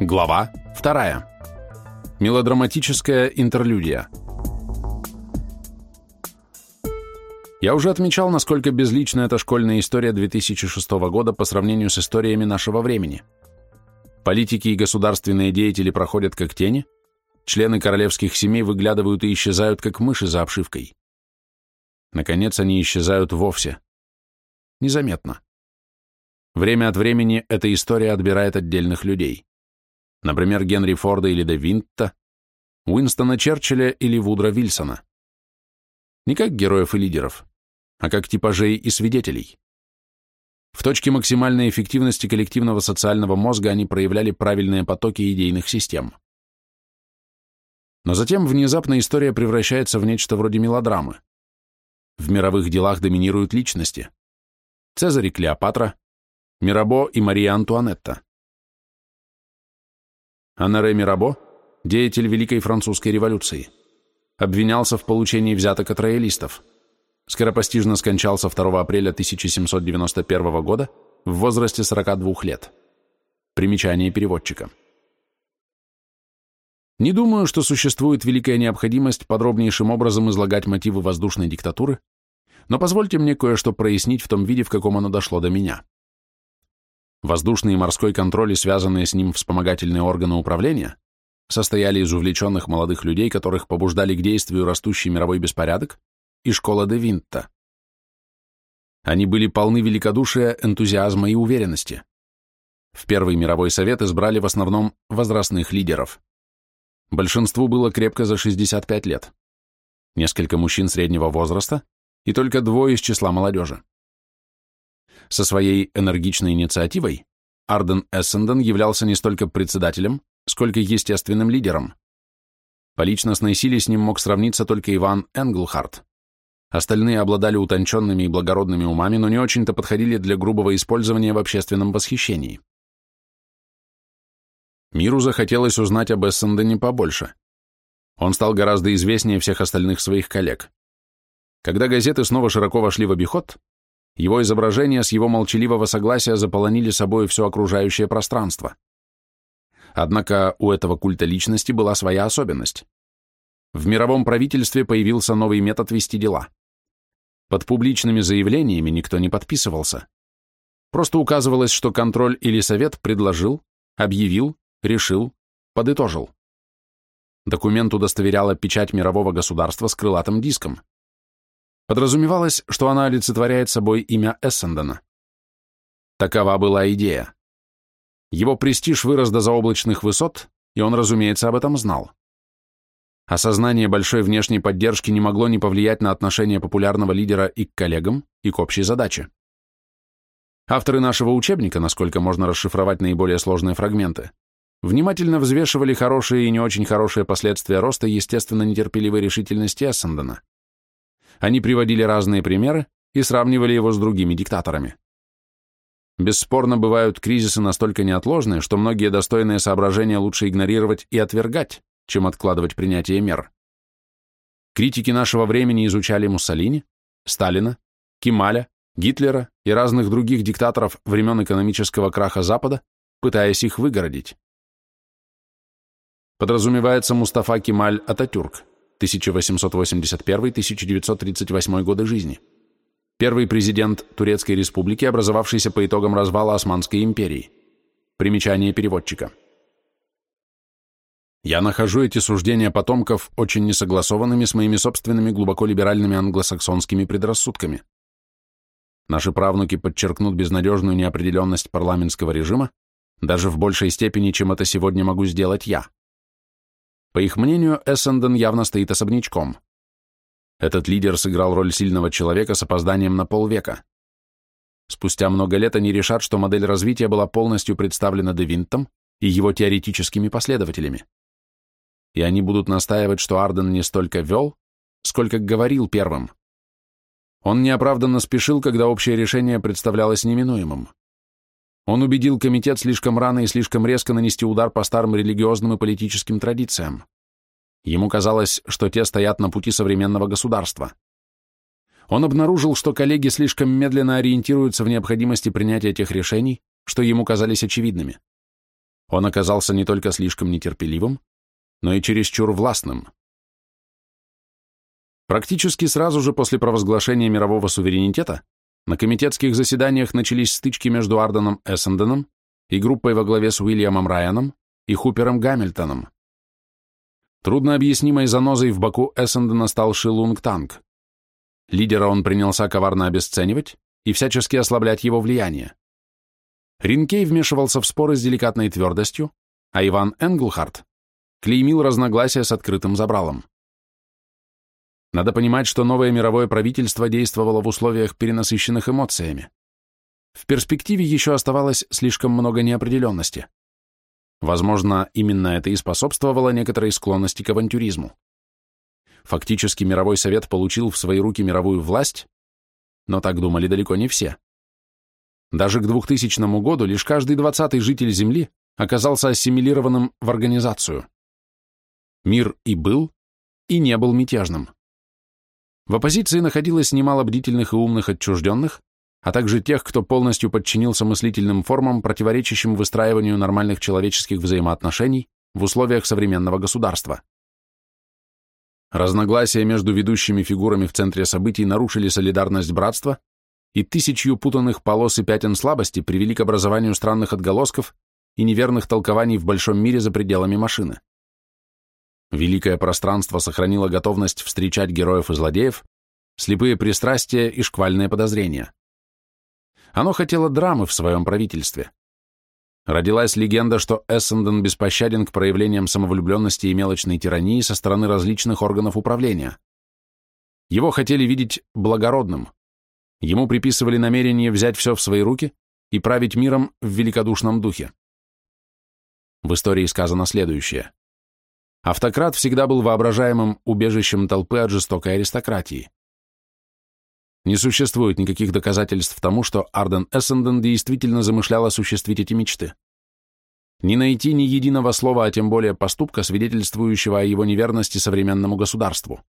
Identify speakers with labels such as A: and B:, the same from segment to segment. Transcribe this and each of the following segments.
A: Глава 2. Мелодраматическая интерлюдия. Я уже отмечал, насколько безлична эта школьная история 2006 года по сравнению с историями нашего времени. Политики и государственные деятели проходят как тени, члены королевских семей выглядывают и исчезают, как мыши за обшивкой. Наконец, они исчезают вовсе. Незаметно. Время от времени эта история отбирает отдельных людей например, Генри Форда или Де Винта, Уинстона Черчилля или Вудра Вильсона. Не как героев и лидеров, а как типажей и свидетелей. В точке максимальной эффективности коллективного социального мозга они проявляли правильные потоки идейных систем. Но затем внезапно история превращается в нечто вроде мелодрамы. В мировых делах доминируют личности. Цезарь и Клеопатра, Мирабо и Мария Антуанетта. Анаре Мирабо, деятель Великой Французской революции, обвинялся в получении взяток от роялистов. Скоропостижно скончался 2 апреля 1791 года в возрасте 42 лет. Примечание переводчика. Не думаю, что существует великая необходимость подробнейшим образом излагать мотивы воздушной диктатуры, но позвольте мне кое-что прояснить в том виде, в каком оно дошло до меня. Воздушный и морской контроль и связанные с ним вспомогательные органы управления состояли из увлеченных молодых людей, которых побуждали к действию растущий мировой беспорядок и школа де Винта. Они были полны великодушия, энтузиазма и уверенности. В Первый мировой совет избрали в основном возрастных лидеров. Большинству было крепко за 65 лет. Несколько мужчин среднего возраста и только двое из числа молодежи. Со своей энергичной инициативой Арден Эссенден являлся не столько председателем, сколько естественным лидером. По личностной силе с ним мог сравниться только Иван Энглхарт. Остальные обладали утонченными и благородными умами, но не очень-то подходили для грубого использования в общественном восхищении. Миру захотелось узнать об Эссендене побольше. Он стал гораздо известнее всех остальных своих коллег. Когда газеты снова широко вошли в обиход, его изображения с его молчаливого согласия заполонили собой все окружающее пространство. Однако у этого культа личности была своя особенность. В мировом правительстве появился новый метод вести дела. Под публичными заявлениями никто не подписывался. Просто указывалось, что контроль или совет предложил, объявил, решил, подытожил. Документ удостоверяла печать мирового государства с крылатым диском. Подразумевалось, что она олицетворяет собой имя Эссендена. Такова была идея. Его престиж вырос до заоблачных высот, и он, разумеется, об этом знал. Осознание большой внешней поддержки не могло не повлиять на отношение популярного лидера и к коллегам, и к общей задаче. Авторы нашего учебника, насколько можно расшифровать наиболее сложные фрагменты, внимательно взвешивали хорошие и не очень хорошие последствия роста естественно нетерпеливой решительности Эссендена. Они приводили разные примеры и сравнивали его с другими диктаторами. Бесспорно, бывают кризисы настолько неотложные, что многие достойные соображения лучше игнорировать и отвергать, чем откладывать принятие мер. Критики нашего времени изучали Муссолини, Сталина, Кемаля, Гитлера и разных других диктаторов времен экономического краха Запада, пытаясь их выгородить. Подразумевается Мустафа Кемаль Ататюрк, 1881-1938 годы жизни. Первый президент Турецкой республики, образовавшийся по итогам развала Османской империи. Примечание переводчика. Я нахожу эти суждения потомков очень несогласованными с моими собственными глубоко либеральными англосаксонскими предрассудками. Наши правнуки подчеркнут безнадежную неопределенность парламентского режима даже в большей степени, чем это сегодня могу сделать я. По их мнению, Эссенден явно стоит особнячком. Этот лидер сыграл роль сильного человека с опозданием на полвека. Спустя много лет они решат, что модель развития была полностью представлена Девинтом и его теоретическими последователями. И они будут настаивать, что Арден не столько вел, сколько говорил первым. Он неоправданно спешил, когда общее решение представлялось неминуемым. Он убедил комитет слишком рано и слишком резко нанести удар по старым религиозным и политическим традициям. Ему казалось, что те стоят на пути современного государства. Он обнаружил, что коллеги слишком медленно ориентируются в необходимости принятия тех решений, что ему казались очевидными. Он оказался не только слишком нетерпеливым, но и чересчур властным. Практически сразу же после провозглашения мирового суверенитета на комитетских заседаниях начались стычки между Арденом Эссенденом и группой во главе с Уильямом Райаном и Хупером Гамильтоном. Труднообъяснимой занозой в боку Эссендена стал Шилунг Танк. Лидера он принялся коварно обесценивать и всячески ослаблять его влияние. Ринкей вмешивался в споры с деликатной твердостью, а Иван Энглхарт клеймил разногласия с открытым забралом. Надо понимать, что новое мировое правительство действовало в условиях, перенасыщенных эмоциями. В перспективе еще оставалось слишком много неопределенности. Возможно, именно это и способствовало некоторой склонности к авантюризму. Фактически мировой совет получил в свои руки мировую власть, но так думали далеко не все. Даже к 2000 году лишь каждый двадцатый житель Земли оказался ассимилированным в организацию. Мир и был, и не был мятежным. В оппозиции находилось немало бдительных и умных отчужденных, а также тех, кто полностью подчинился мыслительным формам, противоречащим выстраиванию нормальных человеческих взаимоотношений в условиях современного государства. Разногласия между ведущими фигурами в центре событий нарушили солидарность братства, и тысячью путанных полос и пятен слабости привели к образованию странных отголосков и неверных толкований в большом мире за пределами машины. Великое пространство сохранило готовность встречать героев и злодеев, слепые пристрастия и шквальные подозрения. Оно хотело драмы в своем правительстве. Родилась легенда, что Эссенден беспощаден к проявлениям самовлюбленности и мелочной тирании со стороны различных органов управления. Его хотели видеть благородным. Ему приписывали намерение взять все в свои руки и править миром в великодушном духе. В истории сказано следующее. Автократ всегда был воображаемым убежищем толпы от жестокой аристократии. Не существует никаких доказательств тому, что Арден Эссенден действительно замышлял осуществить эти мечты. Не найти ни единого слова, а тем более поступка, свидетельствующего о его неверности современному государству.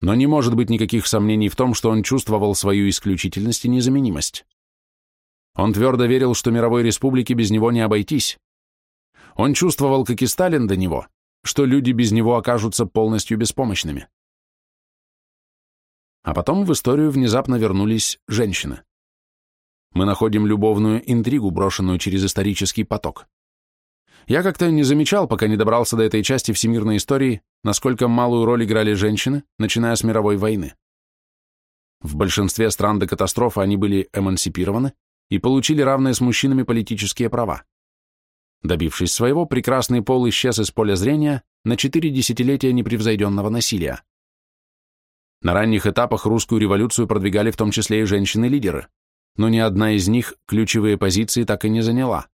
A: Но не может быть никаких сомнений в том, что он чувствовал свою исключительность и незаменимость. Он твердо верил, что мировой республике без него не обойтись. Он чувствовал, как и Сталин до него, что люди без него окажутся полностью беспомощными. А потом в историю внезапно вернулись женщины. Мы находим любовную интригу, брошенную через исторический поток. Я как-то не замечал, пока не добрался до этой части всемирной истории, насколько малую роль играли женщины, начиная с мировой войны. В большинстве стран до катастрофы они были эмансипированы и получили равные с мужчинами политические права. Добившись своего, прекрасный пол исчез из поля зрения на четыре десятилетия непревзойденного насилия. На ранних этапах русскую революцию продвигали в том числе и женщины-лидеры, но ни одна из них ключевые позиции так и не заняла.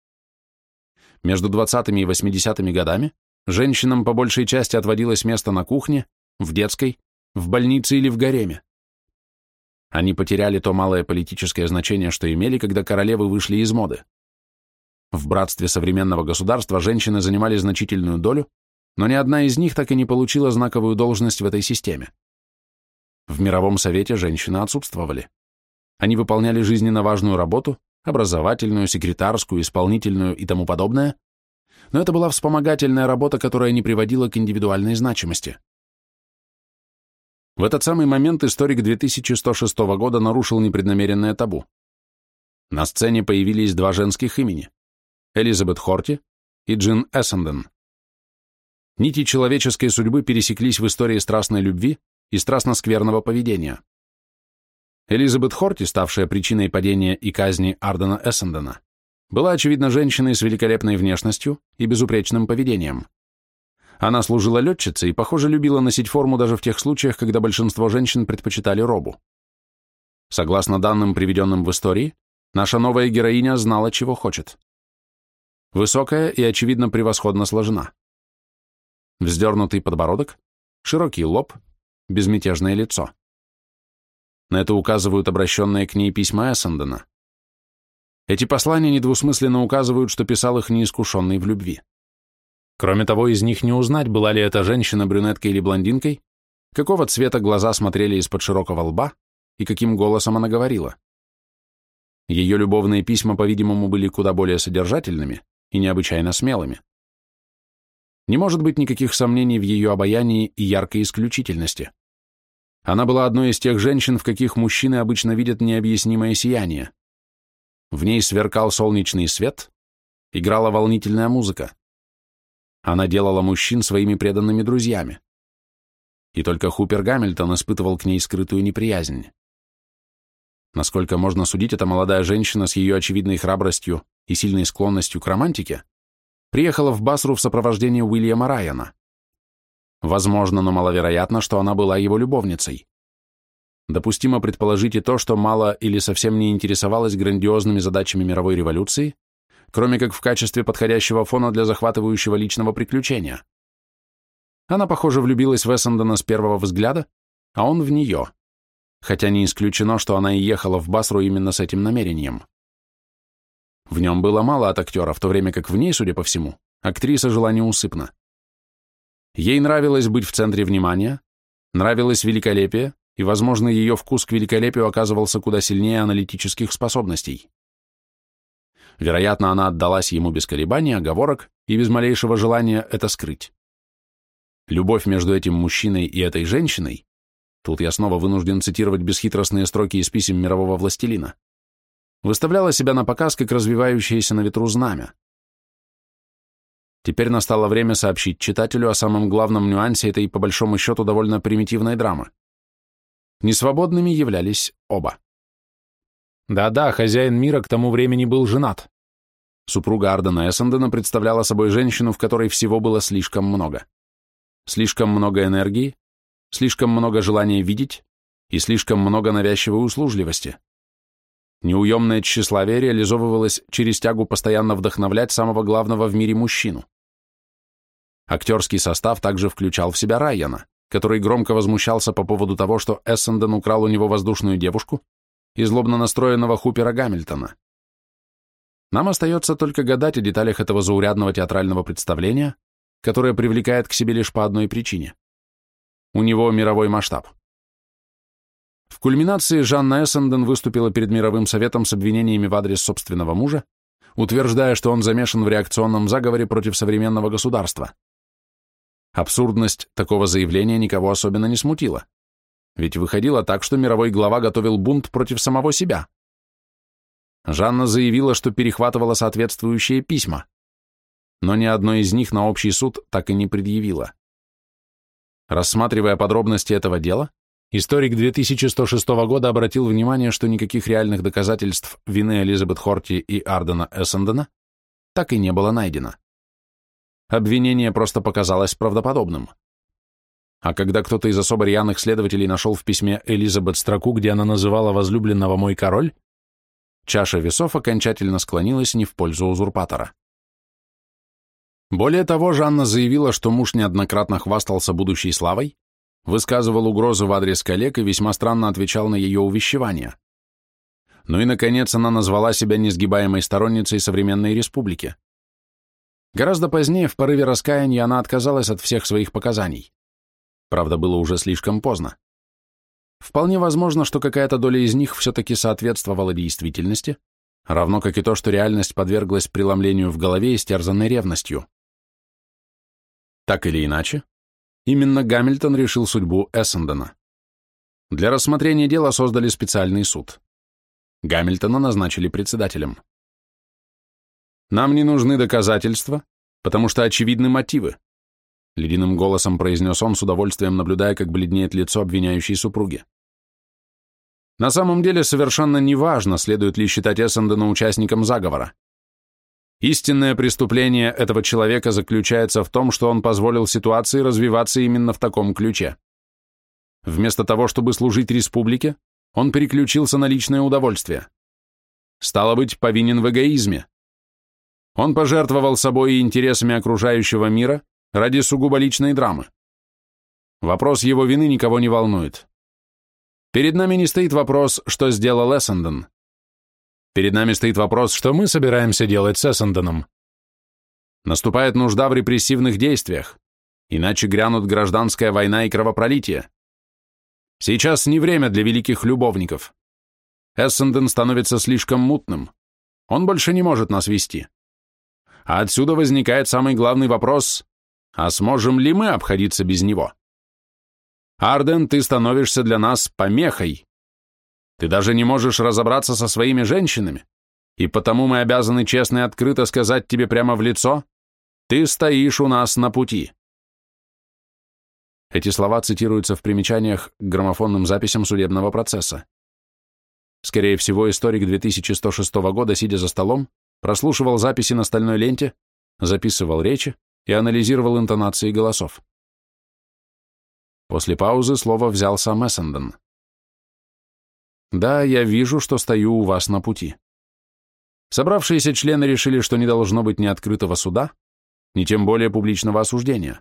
A: Между 20-ми и 80-ми годами женщинам по большей части отводилось место на кухне, в детской, в больнице или в гареме. Они потеряли то малое политическое значение, что имели, когда королевы вышли из моды. В братстве современного государства женщины занимали значительную долю, но ни одна из них так и не получила знаковую должность в этой системе. В мировом совете женщины отсутствовали. Они выполняли жизненно важную работу, образовательную, секретарскую, исполнительную и тому подобное, но это была вспомогательная работа, которая не приводила к индивидуальной значимости. В этот самый момент историк 2106 года нарушил непреднамеренное табу. На сцене появились два женских имени – Элизабет Хорти и Джин Эссенден. Нити человеческой судьбы пересеклись в истории страстной любви, и страстно-скверного поведения. Элизабет Хорти, ставшая причиной падения и казни Ардена Эссендена, была, очевидно, женщиной с великолепной внешностью и безупречным поведением. Она служила летчицей и, похоже, любила носить форму даже в тех случаях, когда большинство женщин предпочитали робу. Согласно данным, приведенным в истории, наша новая героиня знала, чего хочет. Высокая и, очевидно, превосходно сложена. Вздернутый подбородок, широкий лоб, безмятежное лицо. На это указывают обращенные к ней письма Эссендена. Эти послания недвусмысленно указывают, что писал их неискушенный в любви. Кроме того, из них не узнать, была ли эта женщина брюнеткой или блондинкой, какого цвета глаза смотрели из-под широкого лба и каким голосом она говорила. Ее любовные письма, по-видимому, были куда более содержательными и необычайно смелыми. Не может быть никаких сомнений в ее обаянии и яркой исключительности. Она была одной из тех женщин, в каких мужчины обычно видят необъяснимое сияние. В ней сверкал солнечный свет, играла волнительная музыка. Она делала мужчин своими преданными друзьями. И только Хупер Гамильтон испытывал к ней скрытую неприязнь. Насколько можно судить, эта молодая женщина с ее очевидной храбростью и сильной склонностью к романтике приехала в Басру в сопровождении Уильяма Райана. Возможно, но маловероятно, что она была его любовницей. Допустимо предположить и то, что мало или совсем не интересовалась грандиозными задачами мировой революции, кроме как в качестве подходящего фона для захватывающего личного приключения. Она, похоже, влюбилась в Эссендона с первого взгляда, а он в нее, хотя не исключено, что она и ехала в Басру именно с этим намерением. В нем было мало от актера, в то время как в ней, судя по всему, актриса жила неусыпно. Ей нравилось быть в центре внимания, нравилось великолепие, и, возможно, ее вкус к великолепию оказывался куда сильнее аналитических способностей. Вероятно, она отдалась ему без колебаний, оговорок и без малейшего желания это скрыть. Любовь между этим мужчиной и этой женщиной, тут я снова вынужден цитировать бесхитростные строки из писем мирового властелина, выставляла себя на показ как развивающееся на ветру знамя. Теперь настало время сообщить читателю о самом главном нюансе этой, по большому счету, довольно примитивной драмы. Несвободными являлись оба. Да-да, хозяин мира к тому времени был женат. Супруга Ардена Эссендена представляла собой женщину, в которой всего было слишком много. Слишком много энергии, слишком много желания видеть и слишком много навязчивой услужливости. Неуемное тщеславие реализовывалось через тягу постоянно вдохновлять самого главного в мире мужчину. Актерский состав также включал в себя Райана, который громко возмущался по поводу того, что Эссенден украл у него воздушную девушку и злобно настроенного Хупера Гамильтона. Нам остается только гадать о деталях этого заурядного театрального представления, которое привлекает к себе лишь по одной причине. У него мировой масштаб. Кульминации Жанна Эссенден выступила перед мировым советом с обвинениями в адрес собственного мужа, утверждая, что он замешан в реакционном заговоре против современного государства. Абсурдность такого заявления никого особенно не смутила. Ведь выходило так, что мировой глава готовил бунт против самого себя. Жанна заявила, что перехватывала соответствующие письма, но ни одно из них на общий суд так и не предъявила. Рассматривая подробности этого дела, историк 2106 года обратил внимание, что никаких реальных доказательств вины Элизабет Хорти и Ардена Эссендена так и не было найдено. Обвинение просто показалось правдоподобным. А когда кто-то из особо рьяных следователей нашел в письме Элизабет строку, где она называла возлюбленного «мой король», чаша весов окончательно склонилась не в пользу узурпатора. Более того, Жанна заявила, что муж неоднократно хвастался будущей славой, высказывал угрозы в адрес коллег и весьма странно отвечал на ее увещевания. Ну и, наконец, она назвала себя несгибаемой сторонницей современной республики. Гораздо позднее, в порыве раскаяния, она отказалась от всех своих показаний. Правда, было уже слишком поздно. Вполне возможно, что какая-то доля из них все-таки соответствовала действительности, равно как и то, что реальность подверглась преломлению в голове, истерзанной ревностью. Так или иначе, именно Гамильтон решил судьбу Эссендена. Для рассмотрения дела создали специальный суд. Гамильтона назначили председателем. Нам не нужны доказательства, потому что очевидны мотивы, ледяным голосом произнес он с удовольствием, наблюдая, как бледнеет лицо обвиняющей супруги. На самом деле совершенно неважно, следует ли считать Эссендена участником заговора. Истинное преступление этого человека заключается в том, что он позволил ситуации развиваться именно в таком ключе. Вместо того, чтобы служить республике, он переключился на личное удовольствие. Стало быть, повинен в эгоизме. Он пожертвовал собой и интересами окружающего мира ради сугубо личной драмы. Вопрос его вины никого не волнует. Перед нами не стоит вопрос, что сделал Эссенден. Перед нами стоит вопрос, что мы собираемся делать с Эссенденом. Наступает нужда в репрессивных действиях, иначе грянут гражданская война и кровопролитие. Сейчас не время для великих любовников. Эссенден становится слишком мутным. Он больше не может нас вести. А отсюда возникает самый главный вопрос, а сможем ли мы обходиться без него? Арден, ты становишься для нас помехой. Ты даже не можешь разобраться со своими женщинами, и потому мы обязаны честно и открыто сказать тебе прямо в лицо, ты стоишь у нас на пути. Эти слова цитируются в примечаниях к граммофонным записям судебного процесса. Скорее всего, историк 2106 года, сидя за столом, прослушивал записи на стальной ленте, записывал речи и анализировал интонации голосов. После паузы слово взял сам Эссенден. «Да, я вижу, что стою у вас на пути. Собравшиеся члены решили, что не должно быть ни открытого суда, ни тем более публичного осуждения.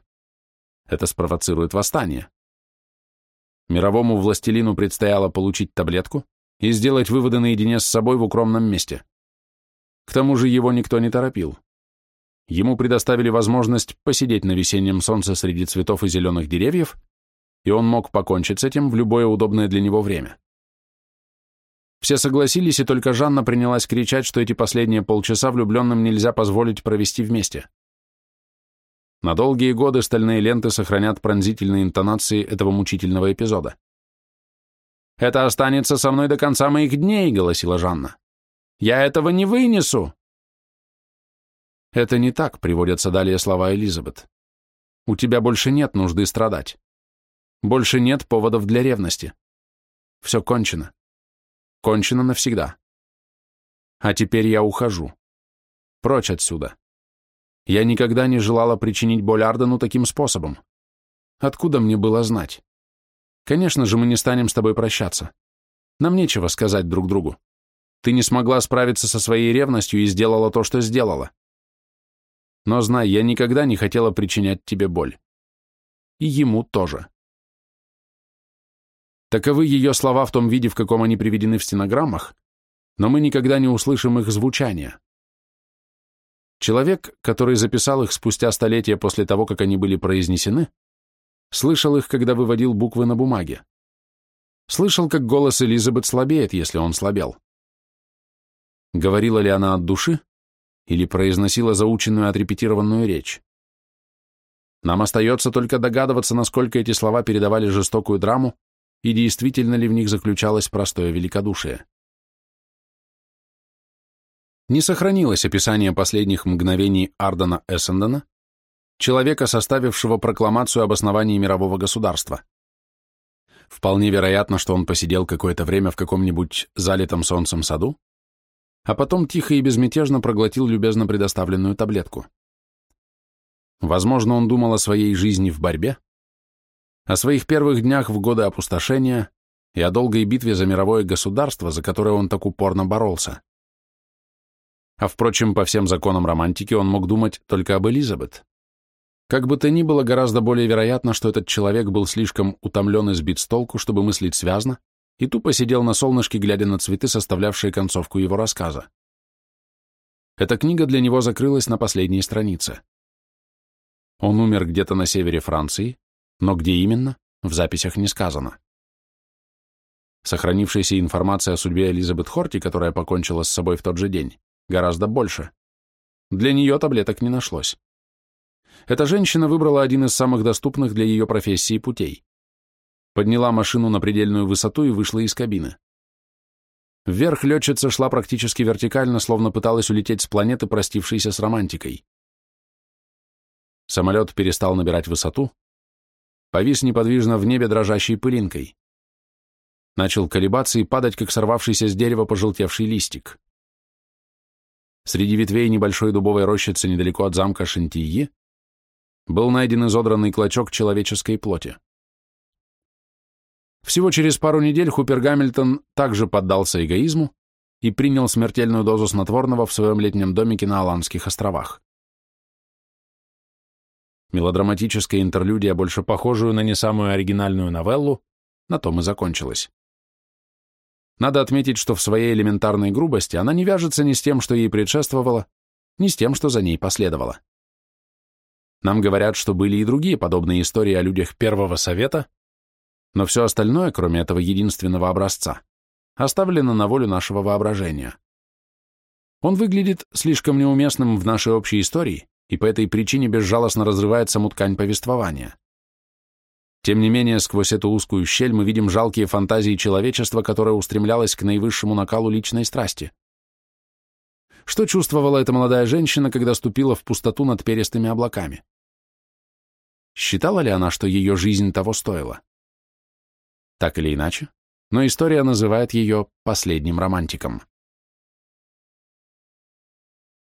A: Это спровоцирует восстание. Мировому властелину предстояло получить таблетку и сделать выводы наедине с собой в укромном месте. К тому же его никто не торопил. Ему предоставили возможность посидеть на весеннем солнце среди цветов и зеленых деревьев, и он мог покончить с этим в любое удобное для него время. Все согласились, и только Жанна принялась кричать, что эти последние полчаса влюбленным нельзя позволить провести вместе. На долгие годы стальные ленты сохранят пронзительные интонации этого мучительного эпизода. «Это останется со мной до конца моих дней», — голосила Жанна. «Я этого не вынесу!» Это не так, приводятся далее слова Элизабет. У тебя больше нет нужды страдать. Больше нет поводов для ревности. Все кончено. Кончено навсегда. А теперь я ухожу. Прочь отсюда. Я никогда не желала причинить боль Ардену таким способом. Откуда мне было знать? Конечно же, мы не станем с тобой прощаться. Нам нечего сказать друг другу. Ты не смогла справиться со своей ревностью и сделала то, что сделала. Но знай, я никогда не хотела причинять тебе боль. И ему тоже. Таковы ее слова в том виде, в каком они приведены в стенограммах, но мы никогда не услышим их звучания. Человек, который записал их спустя столетия после того, как они были произнесены, слышал их, когда выводил буквы на бумаге. Слышал, как голос Элизабет слабеет, если он слабел. Говорила ли она от души или произносила заученную отрепетированную речь? Нам остается только догадываться, насколько эти слова передавали жестокую драму и действительно ли в них заключалось простое великодушие не сохранилось описание последних мгновений Ардена Эссендена, человека, составившего прокламацию об основании мирового государства. Вполне вероятно, что он посидел какое-то время в каком-нибудь залитом солнцем саду, а потом тихо и безмятежно проглотил любезно предоставленную таблетку. Возможно, он думал о своей жизни в борьбе, о своих первых днях в годы опустошения и о долгой битве за мировое государство, за которое он так упорно боролся. А впрочем, по всем законам романтики он мог думать только об Элизабет. Как бы то ни было, гораздо более вероятно, что этот человек был слишком утомлен и сбит с толку, чтобы мыслить связно, и тупо сидел на солнышке, глядя на цветы, составлявшие концовку его рассказа. Эта книга для него закрылась на последней странице. Он умер где-то на севере Франции, но где именно, в записях не сказано. Сохранившаяся информация о судьбе Элизабет Хорти, которая покончила с собой в тот же день, Гораздо больше. Для нее таблеток не нашлось. Эта женщина выбрала один из самых доступных для ее профессии путей. Подняла машину на предельную высоту и вышла из кабины. Вверх летчица шла практически вертикально, словно пыталась улететь с планеты, простившейся с романтикой. Самолет перестал набирать высоту, повис неподвижно в небе дрожащей пылинкой. Начал колебаться и падать, как сорвавшийся с дерева пожелтевший листик. Среди ветвей небольшой дубовой рощицы недалеко от замка Шантии был найден изодранный клочок человеческой плоти. Всего через пару недель Хупер Гамильтон также поддался эгоизму и принял смертельную дозу снотворного в своем летнем домике на Аландских островах. Мелодраматическая интерлюдия, больше похожую на не самую оригинальную новеллу, на том и закончилась. Надо отметить, что в своей элементарной грубости она не вяжется ни с тем, что ей предшествовало, ни с тем, что за ней последовало. Нам говорят, что были и другие подобные истории о людях Первого Совета, но все остальное, кроме этого единственного образца, оставлено на волю нашего воображения. Он выглядит слишком неуместным в нашей общей истории и по этой причине безжалостно разрывает саму ткань повествования. Тем не менее, сквозь эту узкую щель мы видим жалкие фантазии человечества, которое устремлялось к наивысшему накалу личной страсти. Что чувствовала эта молодая женщина, когда ступила в пустоту над перистыми облаками? Считала ли она, что ее жизнь того стоила? Так или иначе, но история называет ее последним романтиком.